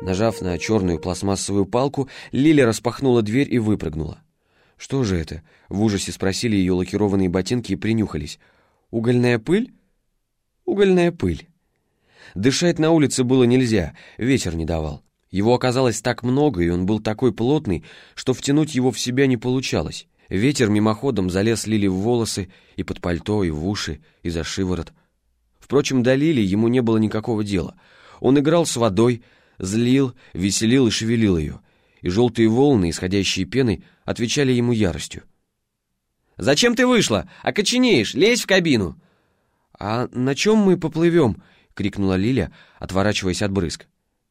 Нажав на черную пластмассовую палку, Лиля распахнула дверь и выпрыгнула. «Что же это?» — в ужасе спросили ее лакированные ботинки и принюхались. «Угольная пыль?» «Угольная пыль». Дышать на улице было нельзя, ветер не давал. Его оказалось так много, и он был такой плотный, что втянуть его в себя не получалось. Ветер мимоходом залез Лили в волосы, и под пальто, и в уши, и за шиворот. Впрочем, до Лили ему не было никакого дела. Он играл с водой, злил, веселил и шевелил ее, и желтые волны, исходящие пеной, отвечали ему яростью. «Зачем ты вышла? Окоченеешь! Лезь в кабину!» «А на чем мы поплывем?» — крикнула Лиля, отворачиваясь от брызг.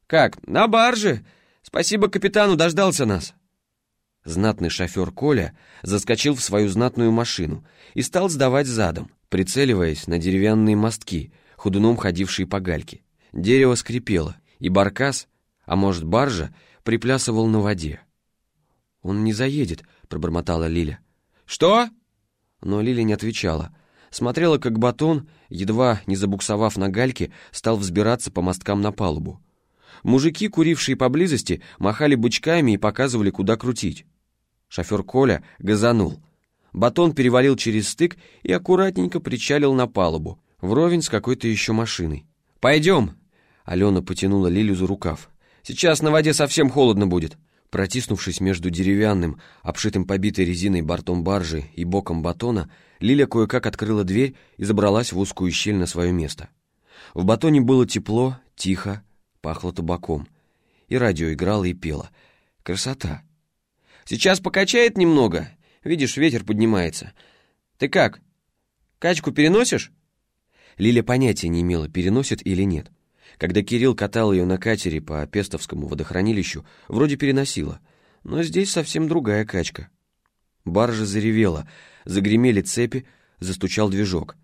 «Как? На барже! Спасибо капитану, дождался нас!» Знатный шофер Коля заскочил в свою знатную машину и стал сдавать задом, прицеливаясь на деревянные мостки, худуном ходившие по гальке. Дерево скрипело, и баркас, а может баржа, приплясывал на воде. «Он не заедет», — пробормотала Лиля. «Что?» Но Лиля не отвечала. Смотрела, как батон, едва не забуксовав на гальке, стал взбираться по мосткам на палубу. Мужики, курившие поблизости, махали бычками и показывали, куда крутить. Шофер Коля газанул. Батон перевалил через стык и аккуратненько причалил на палубу, вровень с какой-то еще машиной. «Пойдем!» Алена потянула Лилю за рукав. «Сейчас на воде совсем холодно будет!» Протиснувшись между деревянным, обшитым побитой резиной бортом баржи и боком батона, Лиля кое-как открыла дверь и забралась в узкую щель на свое место. В батоне было тепло, тихо, пахло табаком. И радио играло и пело. Красота! «Сейчас покачает немного. Видишь, ветер поднимается. Ты как? Качку переносишь?» Лиля понятия не имела, переносит или нет. Когда Кирилл катал ее на катере по Пестовскому водохранилищу, вроде переносила, но здесь совсем другая качка. Баржа заревела, загремели цепи, застучал движок.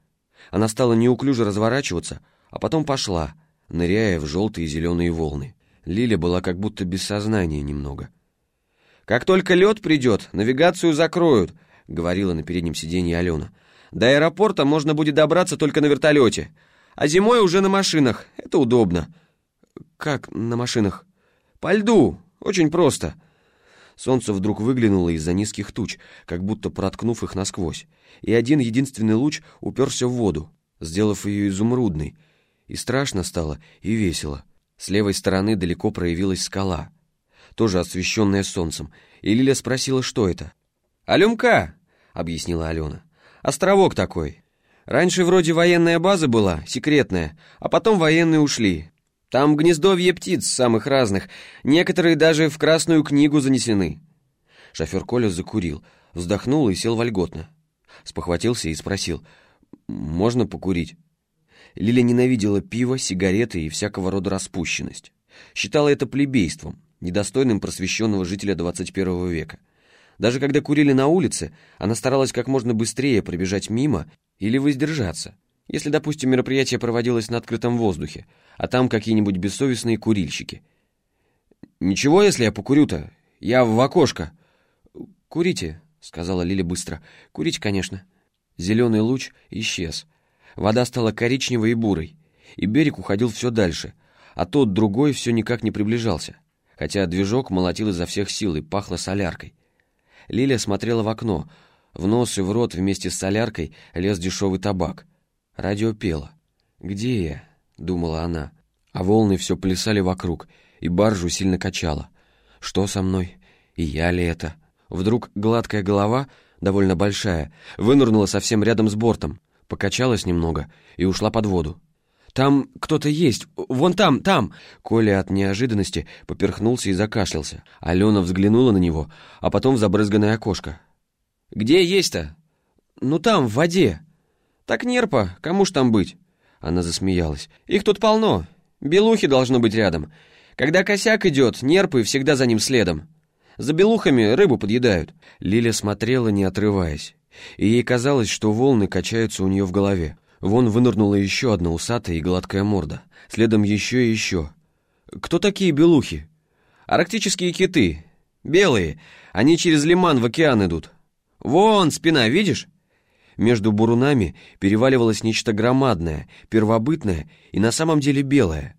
Она стала неуклюже разворачиваться, а потом пошла, ныряя в желтые и зеленые волны. Лиля была как будто без сознания немного. «Как только лед придет, навигацию закроют», — говорила на переднем сиденье Алена. «До аэропорта можно будет добраться только на вертолете а зимой уже на машинах. Это удобно». «Как на машинах?» «По льду. Очень просто». Солнце вдруг выглянуло из-за низких туч, как будто проткнув их насквозь, и один единственный луч уперся в воду, сделав ее изумрудной. И страшно стало, и весело. С левой стороны далеко проявилась скала, тоже освещенная солнцем, и Лиля спросила, что это. «Алюмка», — объяснила Алена. «Островок такой, Раньше вроде военная база была, секретная, а потом военные ушли. Там гнездовье птиц самых разных, некоторые даже в Красную книгу занесены». Шофер Коля закурил, вздохнул и сел вольготно. Спохватился и спросил, «Можно покурить?» Лиля ненавидела пиво, сигареты и всякого рода распущенность. Считала это плебейством, недостойным просвещенного жителя 21 века. Даже когда курили на улице, она старалась как можно быстрее пробежать мимо или воздержаться, если, допустим, мероприятие проводилось на открытом воздухе, а там какие-нибудь бессовестные курильщики. «Ничего, если я покурю-то? Я в окошко». «Курите», — сказала Лиля быстро. «Курите, конечно». Зеленый луч исчез. Вода стала коричневой и бурой, и берег уходил все дальше, а тот другой все никак не приближался, хотя движок молотил изо всех сил и пахло соляркой. Лиля смотрела в окно — в нос и в рот вместе с соляркой лез дешевый табак. Радио пело. «Где я?» — думала она. А волны все плясали вокруг, и баржу сильно качало. «Что со мной? И я ли это?» Вдруг гладкая голова, довольно большая, вынырнула совсем рядом с бортом, покачалась немного и ушла под воду. «Там кто-то есть! Вон там, там!» Коля от неожиданности поперхнулся и закашлялся. Алена взглянула на него, а потом в забрызганное окошко. «Где есть-то?» «Ну там, в воде». «Так нерпа, кому ж там быть?» Она засмеялась. «Их тут полно. Белухи должно быть рядом. Когда косяк идет, нерпы всегда за ним следом. За белухами рыбу подъедают». Лиля смотрела, не отрываясь. И ей казалось, что волны качаются у нее в голове. Вон вынырнула еще одна усатая и гладкая морда. Следом еще и еще. «Кто такие белухи?» «Арктические киты. Белые. Они через лиман в океан идут. «Вон, спина, видишь?» Между бурунами переваливалось нечто громадное, первобытное и на самом деле белое.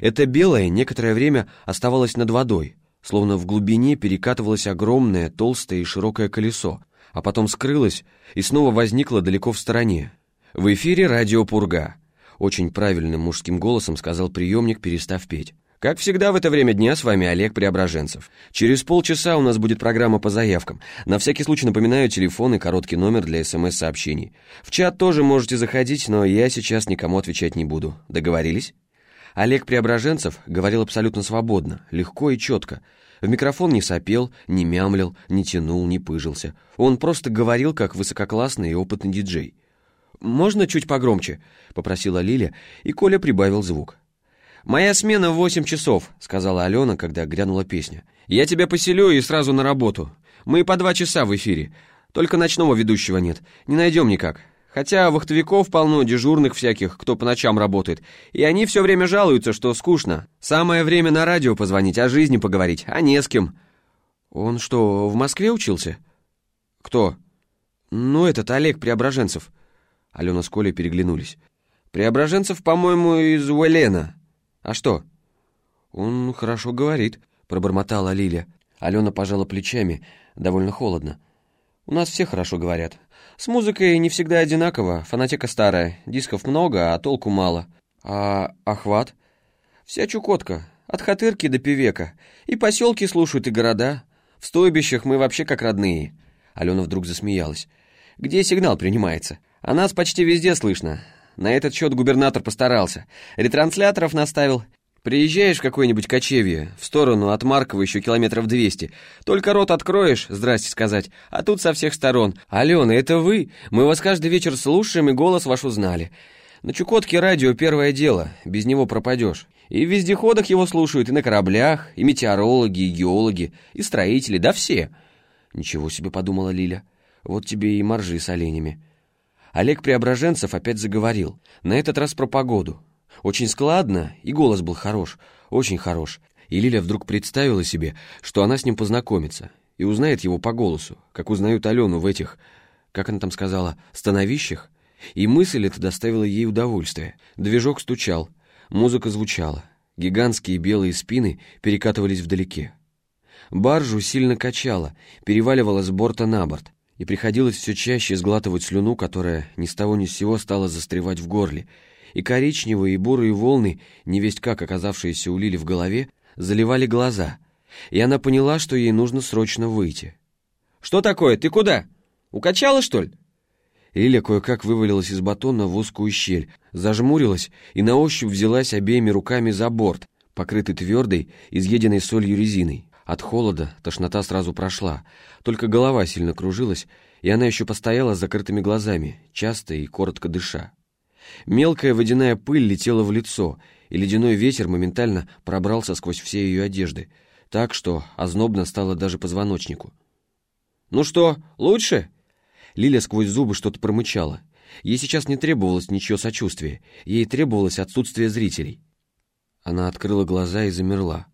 Это белое некоторое время оставалось над водой, словно в глубине перекатывалось огромное, толстое и широкое колесо, а потом скрылось и снова возникло далеко в стороне. В эфире радио «Пурга». Очень правильным мужским голосом сказал приемник, перестав петь. Как всегда в это время дня с вами Олег Преображенцев. Через полчаса у нас будет программа по заявкам. На всякий случай напоминаю телефон и короткий номер для СМС-сообщений. В чат тоже можете заходить, но я сейчас никому отвечать не буду. Договорились? Олег Преображенцев говорил абсолютно свободно, легко и четко. В микрофон не сопел, не мямлил, не тянул, не пыжился. Он просто говорил, как высококлассный и опытный диджей. «Можно чуть погромче?» — попросила Лиля, и Коля прибавил звук. «Моя смена в восемь часов», — сказала Алена, когда грянула песня. «Я тебя поселю и сразу на работу. Мы по два часа в эфире. Только ночного ведущего нет. Не найдем никак. Хотя вахтовиков полно, дежурных всяких, кто по ночам работает. И они все время жалуются, что скучно. Самое время на радио позвонить, о жизни поговорить, а не с кем». «Он что, в Москве учился?» «Кто?» «Ну, этот Олег Преображенцев». Алена с Колей переглянулись. «Преображенцев, по-моему, из Уэлена». «А что?» «Он хорошо говорит», — пробормотала Лиля. Алена пожала плечами, довольно холодно. «У нас все хорошо говорят. С музыкой не всегда одинаково, фанатика старая, дисков много, а толку мало. А охват? Вся Чукотка, от Хатырки до Певека. И поселки слушают, и города. В стойбищах мы вообще как родные». Алена вдруг засмеялась. «Где сигнал принимается? А нас почти везде слышно. На этот счет губернатор постарался. Ретрансляторов наставил. Приезжаешь в какое-нибудь кочевье, в сторону от Маркова еще километров двести. Только рот откроешь, здрасте сказать, а тут со всех сторон. Алена, это вы? Мы вас каждый вечер слушаем и голос ваш узнали. На Чукотке радио первое дело, без него пропадешь. И в вездеходах его слушают, и на кораблях, и метеорологи, и геологи, и строители, да все. Ничего себе, подумала Лиля. Вот тебе и моржи с оленями. Олег Преображенцев опять заговорил, на этот раз про погоду. Очень складно, и голос был хорош, очень хорош. И Лиля вдруг представила себе, что она с ним познакомится и узнает его по голосу, как узнают Алену в этих, как она там сказала, становищах. И мысль эта доставила ей удовольствие. Движок стучал, музыка звучала, гигантские белые спины перекатывались вдалеке. Баржу сильно качало, переваливало с борта на борт и приходилось все чаще сглатывать слюну, которая ни с того ни с сего стала застревать в горле, и коричневые и бурые волны, невесть как оказавшиеся у Лили в голове, заливали глаза, и она поняла, что ей нужно срочно выйти. «Что такое? Ты куда? Укачала, что ли?» Лиля кое-как вывалилась из батона в узкую щель, зажмурилась и на ощупь взялась обеими руками за борт, покрытый твердой, изъеденной солью резиной. От холода тошнота сразу прошла, только голова сильно кружилась, и она еще постояла с закрытыми глазами, часто и коротко дыша. Мелкая водяная пыль летела в лицо, и ледяной ветер моментально пробрался сквозь все ее одежды, так что ознобно стало даже позвоночнику. «Ну что, лучше?» Лиля сквозь зубы что-то промычала. Ей сейчас не требовалось ничего сочувствия, ей требовалось отсутствие зрителей. Она открыла глаза и замерла.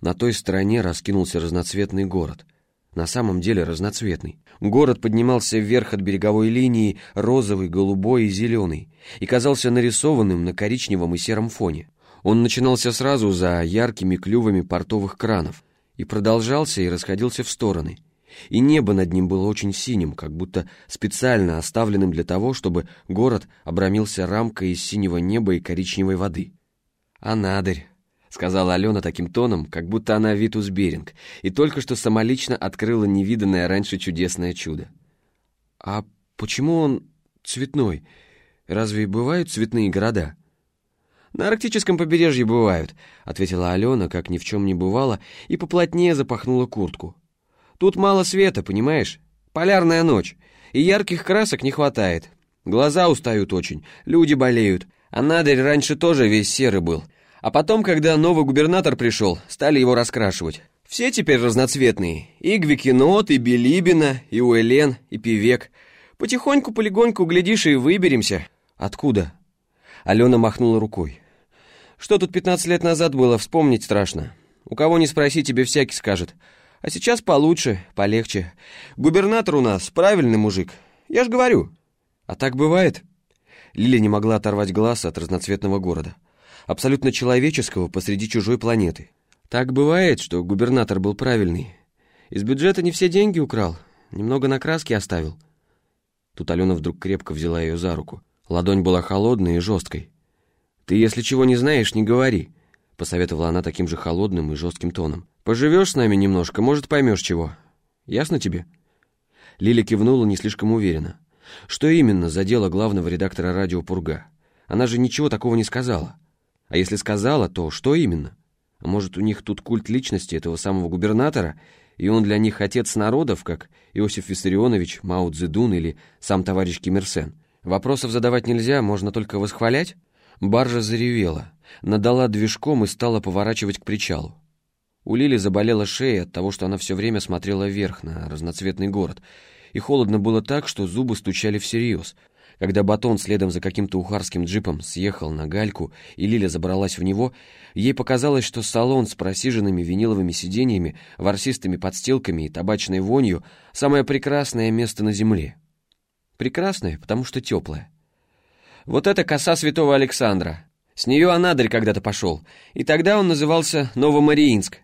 На той стороне раскинулся разноцветный город. На самом деле разноцветный. Город поднимался вверх от береговой линии, розовый, голубой и зеленый, и казался нарисованным на коричневом и сером фоне. Он начинался сразу за яркими клювами портовых кранов и продолжался и расходился в стороны. И небо над ним было очень синим, как будто специально оставленным для того, чтобы город обрамился рамкой из синего неба и коричневой воды. «Анадырь», — сказала Алена таким тоном, как будто она Витус Беринг, и только что самолично открыла невиданное раньше чудесное чудо. «А почему он цветной? Разве бывают цветные города?» «На арктическом побережье бывают», — ответила Алена, как ни в чем не бывало, и поплотнее запахнула куртку. «Тут мало света, понимаешь? Полярная ночь, и ярких красок не хватает. Глаза устают очень, люди болеют, а Надырь раньше тоже весь серый был». А потом, когда новый губернатор пришел, стали его раскрашивать. Все теперь разноцветные. И Гвикинот, и Билибина, и Уэлен, и Пивек. Потихоньку-полегоньку, глядишь, и выберемся. Откуда? Алена махнула рукой. Что тут 15 лет назад было, вспомнить страшно. У кого не спроси, тебе всякий скажет. А сейчас получше, полегче. Губернатор у нас правильный мужик. Я ж говорю. А так бывает? Лиля не могла оторвать глаз от разноцветного города. Абсолютно человеческого посреди чужой планеты. Так бывает, что губернатор был правильный. Из бюджета не все деньги украл, немного на краски оставил. Тут Алена вдруг крепко взяла ее за руку. Ладонь была холодной и жесткой. «Ты, если чего не знаешь, не говори», — посоветовала она таким же холодным и жестким тоном. «Поживешь с нами немножко, может, поймешь чего. Ясно тебе?» Лиля кивнула не слишком уверенно. Что именно задело главного редактора радио «Пурга»? Она же ничего такого не сказала. А если сказала, то что именно? А может, у них тут культ личности этого самого губернатора, и он для них отец народов, как Иосиф Виссарионович, Мао Цзэдун или сам товарищ Ким Вопросов задавать нельзя, можно только восхвалять? Баржа заревела, надала движком и стала поворачивать к причалу. У Лили заболела шея от того, что она все время смотрела вверх на разноцветный город, и холодно было так, что зубы стучали всерьез. Когда батон следом за каким-то ухарским джипом съехал на гальку, и Лиля забралась в него, ей показалось, что салон с просиженными виниловыми сиденьями, ворсистыми подстилками и табачной вонью — самое прекрасное место на земле. Прекрасное, потому что теплое. Вот это коса святого Александра. С нее Анадырь когда-то пошел, и тогда он назывался Новомариинск.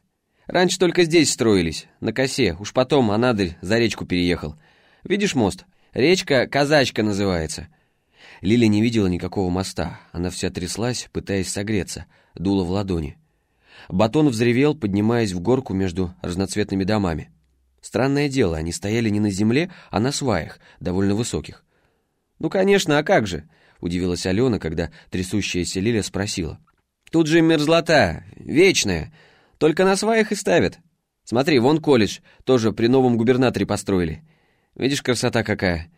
Раньше только здесь строились, на косе, уж потом Анадырь за речку переехал. Видишь мост? Речка Казачка называется. Лиля не видела никакого моста. Она вся тряслась, пытаясь согреться, дула в ладони. Батон взревел, поднимаясь в горку между разноцветными домами. Странное дело, они стояли не на земле, а на сваях, довольно высоких. «Ну, конечно, а как же?» — удивилась Алена, когда трясущаяся Лиля спросила. «Тут же мерзлота, вечная, только на сваях и ставят. Смотри, вон колледж, тоже при новом губернаторе построили. Видишь, красота какая!»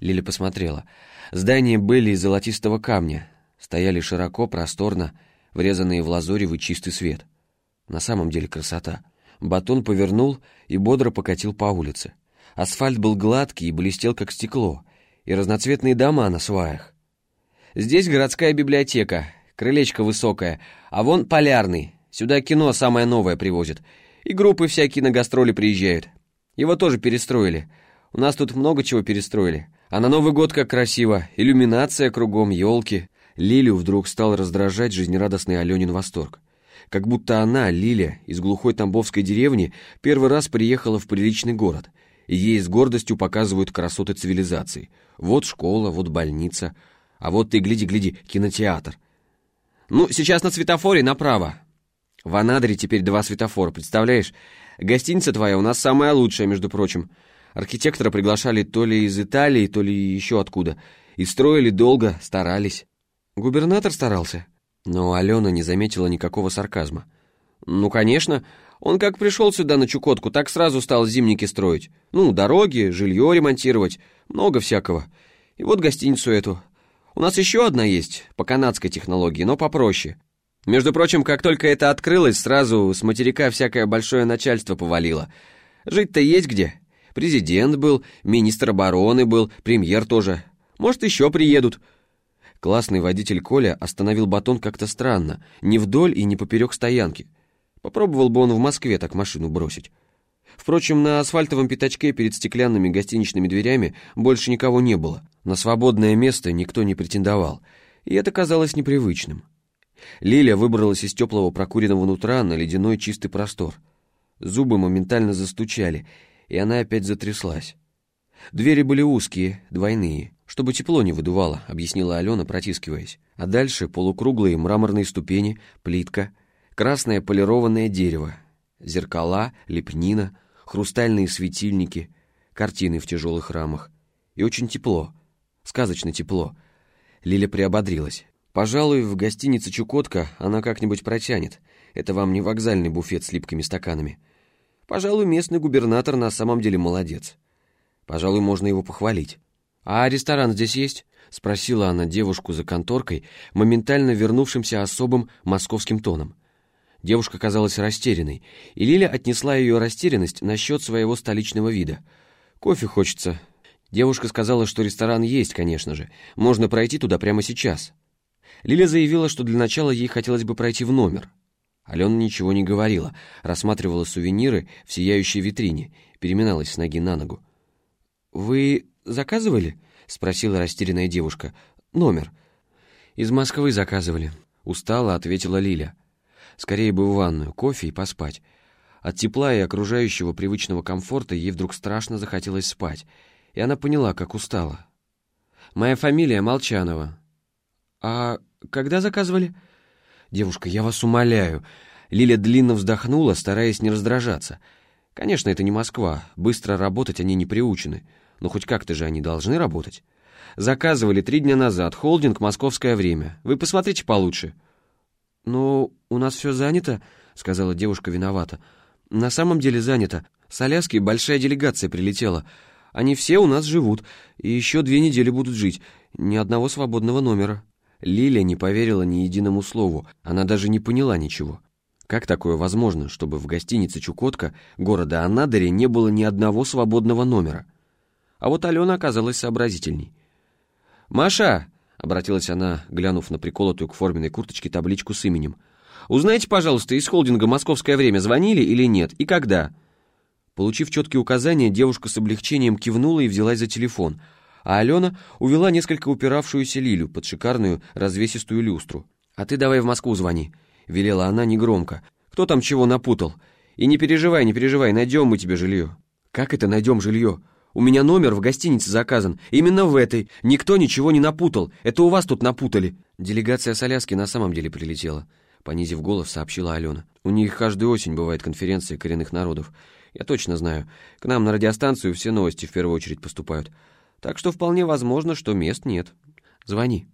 Лиля посмотрела. Здания были из золотистого камня, стояли широко, просторно, врезанные в лазоревый чистый свет. На самом деле красота. Батон повернул и бодро покатил по улице. Асфальт был гладкий и блестел, как стекло, и разноцветные дома на сваях. Здесь городская библиотека, крылечко высокое, а вон полярный, сюда кино самое новое привозят, и группы всякие на гастроли приезжают. Его тоже перестроили, у нас тут много чего перестроили. А на Новый год как красиво. Иллюминация кругом, елки. Лилию вдруг стал раздражать жизнерадостный Аленин восторг. Как будто она, Лиля, из глухой тамбовской деревни, первый раз приехала в приличный город. И ей с гордостью показывают красоты цивилизации. Вот школа, вот больница. А вот ты, гляди-гляди, кинотеатр. Ну, сейчас на светофоре направо. В Анадыре теперь два светофора, представляешь? Гостиница твоя у нас самая лучшая, между прочим. Архитектора приглашали то ли из Италии, то ли еще откуда. И строили долго, старались. Губернатор старался. Но Алена не заметила никакого сарказма. Ну, конечно. Он как пришел сюда на Чукотку, так сразу стал зимники строить. Ну, дороги, жилье ремонтировать, много всякого. И вот гостиницу эту. У нас еще одна есть, по канадской технологии, но попроще. Между прочим, как только это открылось, сразу с материка всякое большое начальство повалило. Жить-то есть где. Президент был, министр обороны был, премьер тоже. Может, еще приедут». Классный водитель Коля остановил батон как-то странно, не вдоль и не поперек стоянки. Попробовал бы он в Москве так машину бросить. Впрочем, на асфальтовом пятачке перед стеклянными гостиничными дверями больше никого не было. На свободное место никто не претендовал, и это казалось непривычным. Лиля выбралась из теплого прокуренного нутра на ледяной чистый простор. Зубы моментально застучали, и она опять затряслась. Двери были узкие, двойные, чтобы тепло не выдувало, объяснила Алена, протискиваясь. А дальше полукруглые мраморные ступени, плитка, красное полированное дерево, зеркала, лепнина, хрустальные светильники, картины в тяжелых рамах. И очень тепло, сказочно тепло. Лиля приободрилась. Пожалуй, в гостинице «Чукотка» она как-нибудь протянет. Это вам не вокзальный буфет с липкими стаканами. Пожалуй, местный губернатор на самом деле молодец. Пожалуй, можно его похвалить. «А ресторан здесь есть?» — спросила она девушку за конторкой, моментально вернувшимся особым московским тоном. Девушка казалась растерянной, и Лиля отнесла ее растерянность насчет своего столичного вида. «Кофе хочется». Девушка сказала, что ресторан есть, конечно же. Можно пройти туда прямо сейчас. Лиля заявила, что для начала ей хотелось бы пройти в номер. Алена ничего не говорила, рассматривала сувениры в сияющей витрине, переминалась с ноги на ногу. «Вы заказывали?» — спросила растерянная девушка. «Номер». «Из Москвы заказывали. Устала, ответила Лиля. Скорее бы в ванную, кофе и поспать. От тепла и окружающего привычного комфорта ей вдруг страшно захотелось спать, и она поняла, как устала. «Моя фамилия Молчанова». «А когда заказывали?» «Девушка, я вас умоляю». Лиля длинно вздохнула, стараясь не раздражаться. «Конечно, это не Москва. Быстро работать они не приучены. Но хоть как-то же они должны работать. Заказывали три дня назад. Холдинг «Московское время». Вы посмотрите получше». «Ну, у нас все занято», — сказала девушка виновата. «На самом деле занято. С Аляски большая делегация прилетела. Они все у нас живут, и еще две недели будут жить. Ни одного свободного номера». Лиля не поверила ни единому слову. Она даже не поняла ничего. Как такое возможно, чтобы в гостинице «Чукотка» города Анадыре не было ни одного свободного номера? А вот Алена оказалась сообразительней. «Маша!» — обратилась она, глянув на приколотую к форменной курточке табличку с именем. «Узнайте, пожалуйста, из холдинга «Московское время» звонили или нет, и когда?» Получив четкие указания, девушка с облегчением кивнула и взялась за телефон, а Алена увела несколько упиравшуюся Лилю под шикарную развесистую люстру. «А ты давай в Москву звони», — велела она негромко. «Кто там чего напутал? И не переживай, не переживай, найдем мы тебе жилье». «Как это найдем жилье?» У меня номер в гостинице заказан. Именно в этой. Никто ничего не напутал. Это у вас тут напутали». Делегация с Аляски на самом деле прилетела. Понизив голос, сообщила Алена. «У них каждую осень бывает конференция коренных народов. Я точно знаю. К нам на радиостанцию все новости в первую очередь поступают. Так что вполне возможно, что мест нет. Звони».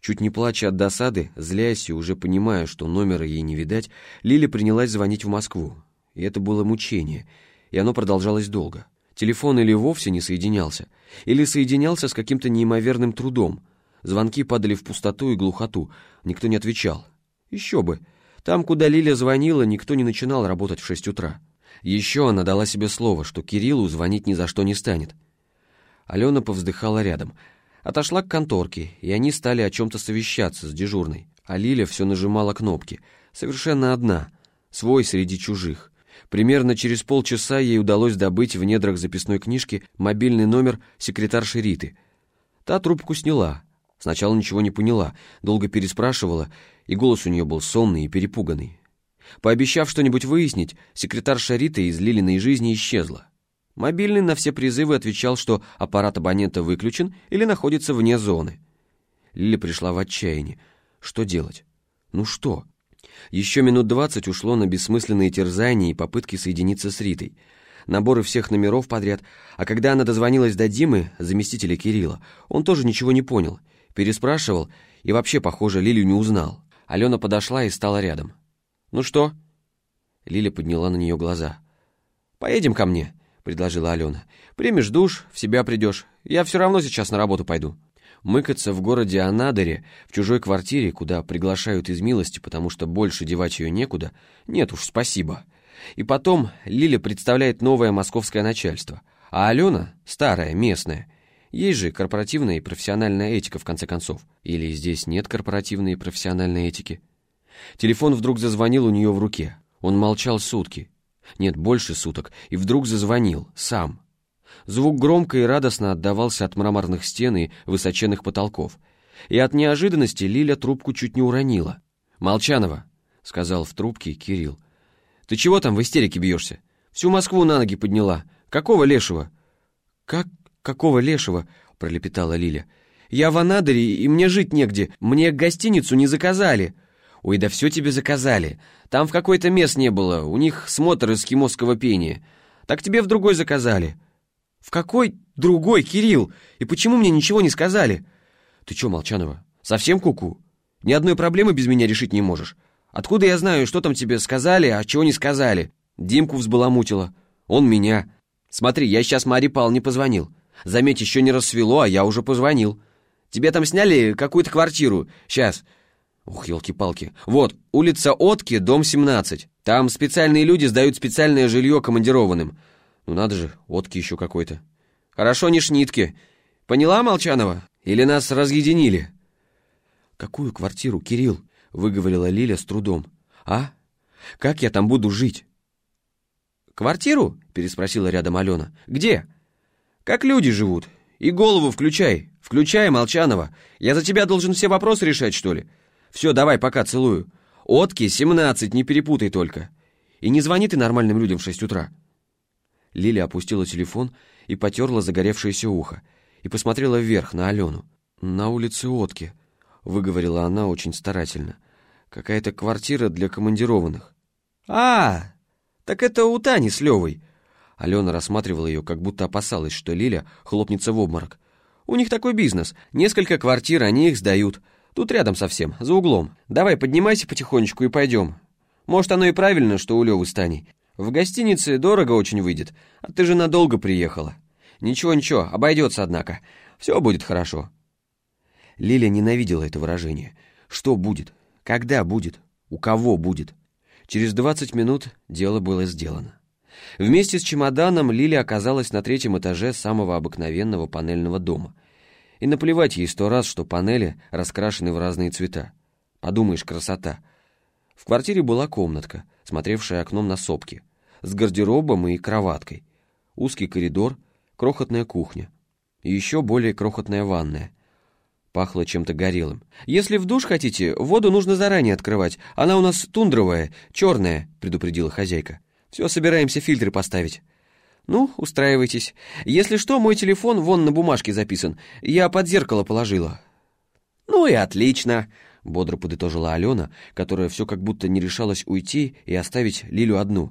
Чуть не плача от досады, злясь и уже понимая, что номера ей не видать, Лиля принялась звонить в Москву. И это было мучение, и оно продолжалось долго. Телефон или вовсе не соединялся, или соединялся с каким-то неимоверным трудом. Звонки падали в пустоту и глухоту, никто не отвечал. Еще бы. Там, куда Лиля звонила, никто не начинал работать в шесть утра. Еще она дала себе слово, что Кириллу звонить ни за что не станет. Алена повздыхала рядом. Отошла к конторке, и они стали о чем-то совещаться с дежурной. А Лиля все нажимала кнопки. Совершенно одна. Свой среди чужих. Примерно через полчаса ей удалось добыть в недрах записной книжки мобильный номер секретарши Риты. Та трубку сняла. Сначала ничего не поняла, долго переспрашивала, и голос у нее был сонный и перепуганный. Пообещав что-нибудь выяснить, секретарша Риты из Лилиной жизни исчезла. Мобильный на все призывы отвечал, что аппарат абонента выключен или находится вне зоны. Лиля пришла в отчаяние. Что делать? Ну что? Еще минут двадцать ушло на бессмысленные терзания и попытки соединиться с Ритой. Наборы всех номеров подряд, а когда она дозвонилась до Димы, заместителя Кирилла, он тоже ничего не понял, переспрашивал и вообще, похоже, Лилю не узнал. Алена подошла и стала рядом. «Ну что?» Лиля подняла на нее глаза. «Поедем ко мне», — предложила Алена. «Примешь душ, в себя придешь. Я все равно сейчас на работу пойду». Мыкаться в городе Анадыре, в чужой квартире, куда приглашают из милости, потому что больше девать ее некуда, нет уж, спасибо. И потом Лиля представляет новое московское начальство, а Алена — старая, местная. Есть же корпоративная и профессиональная этика, в конце концов. Или здесь нет корпоративной и профессиональной этики? Телефон вдруг зазвонил у нее в руке. Он молчал сутки. Нет, больше суток. И вдруг зазвонил, сам. Звук громко и радостно отдавался от мраморных стен и высоченных потолков. И от неожиданности Лиля трубку чуть не уронила. «Молчанова», — сказал в трубке Кирилл. «Ты чего там в истерике бьешься? Всю Москву на ноги подняла. Какого лешего?» «Как какого лешего?» — пролепетала Лиля. «Я в Анадыре, и мне жить негде. Мне гостиницу не заказали». «Ой, да все тебе заказали. Там в какой-то мест не было. У них смотр эскимосского пения. Так тебе в другой заказали». «В какой другой, Кирилл? И почему мне ничего не сказали?» «Ты чё, Молчанова, совсем куку? -ку? Ни одной проблемы без меня решить не можешь. Откуда я знаю, что там тебе сказали, а чего не сказали?» Димку взбаламутила. Он меня. Смотри, я сейчас Маре Павловне позвонил. Заметь, еще не рассвело, а я уже позвонил. Тебе там сняли какую-то квартиру. Сейчас. Ух, елки-палки. Вот, улица Отки, дом 17. Там специальные люди сдают специальное жилье командированным. Ну надо же, водки еще какой-то. Хорошо не шнитки. Поняла, Молчанова? Или нас разъединили? Какую квартиру, Кирилл? Выговорила Лиля с трудом. А? Как я там буду жить? Квартиру? Переспросила рядом Алена. Где? Как люди живут. И голову включай. Включай, Молчанова. Я за тебя должен все вопросы решать, что ли? Все, давай, пока, целую. Отки, семнадцать, не перепутай только. И не звони ты нормальным людям в шесть утра». Лиля опустила телефон и потерла загоревшееся ухо, и посмотрела вверх на Алену. «На улице Отки», — выговорила она очень старательно. «Какая-то квартира для командированных». «А, так это у Тани с Левой». Алена рассматривала ее, как будто опасалась, что Лиля хлопнется в обморок. «У них такой бизнес. Несколько квартир, они их сдают. Тут рядом совсем, за углом. Давай, поднимайся потихонечку и пойдем. Может, оно и правильно, что у Левы с. В гостинице дорого очень выйдет, а ты же надолго приехала. Ничего-ничего, обойдется, однако. Все будет хорошо». Лиля ненавидела это выражение. Что будет? Когда будет? У кого будет? Через двадцать минут дело было сделано. Вместе с чемоданом Лиля оказалась на третьем этаже самого обыкновенного панельного дома. И наплевать ей сто раз, что панели раскрашены в разные цвета. Подумаешь, красота. В квартире была комнатка, смотревшая окном на сопки, с гардеробом и кроваткой. Узкий коридор, крохотная кухня. И еще более крохотная ванная. Пахло чем-то горелым. «Если в душ хотите, воду нужно заранее открывать. Она у нас тундровая, черная», — предупредила хозяйка. «Все, собираемся фильтры поставить». «Ну, устраивайтесь. Если что, мой телефон вон на бумажке записан. Я под зеркало положила». «Ну и отлично», — бодро подытожила Алена, которая все как будто не решалась уйти и оставить Лилю одну.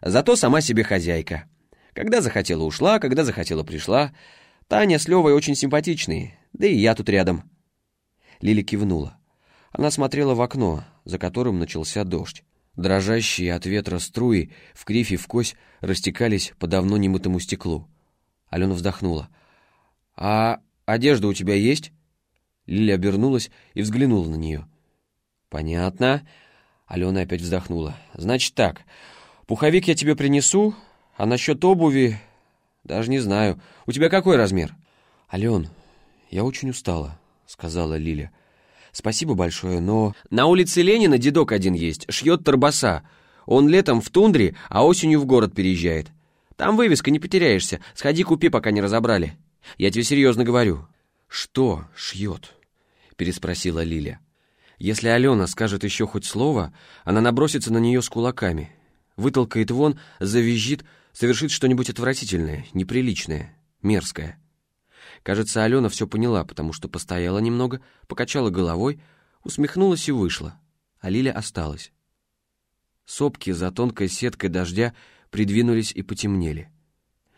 «Зато сама себе хозяйка. Когда захотела ушла, когда захотела пришла. Таня с Левой очень симпатичные, да и я тут рядом». Лиля кивнула. Она смотрела в окно, за которым начался дождь. Дрожащие от ветра струи в кривь и в кось растекались по давно немытому стеклу. Алена вздохнула. «А одежда у тебя есть?» Лиля обернулась и взглянула на нее. «Понятно». Алена опять вздохнула. «Значит так, пуховик я тебе принесу, а насчет обуви... Даже не знаю. У тебя какой размер?» «Ален, я очень устала», — сказала Лиля. «Спасибо большое, но...» «На улице Ленина дедок один есть, шьет торбаса. Он летом в тундре, а осенью в город переезжает. Там вывеска, не потеряешься. Сходи купи, пока не разобрали. Я тебе серьезно говорю». «Что шьет?» — переспросила Лиля. «Если Алена скажет еще хоть слово, она набросится на нее с кулаками, вытолкает вон, завизжит, совершит что-нибудь отвратительное, неприличное, мерзкое». Кажется, Алена все поняла, потому что постояла немного, покачала головой, усмехнулась и вышла, а Лиля осталась. Сопки за тонкой сеткой дождя придвинулись и потемнели.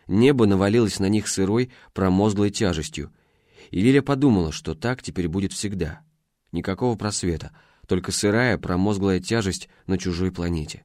Небо навалилось на них сырой, промозглой тяжестью — и Лиля подумала, что так теперь будет всегда. Никакого просвета, только сырая, промозглая тяжесть на чужой планете.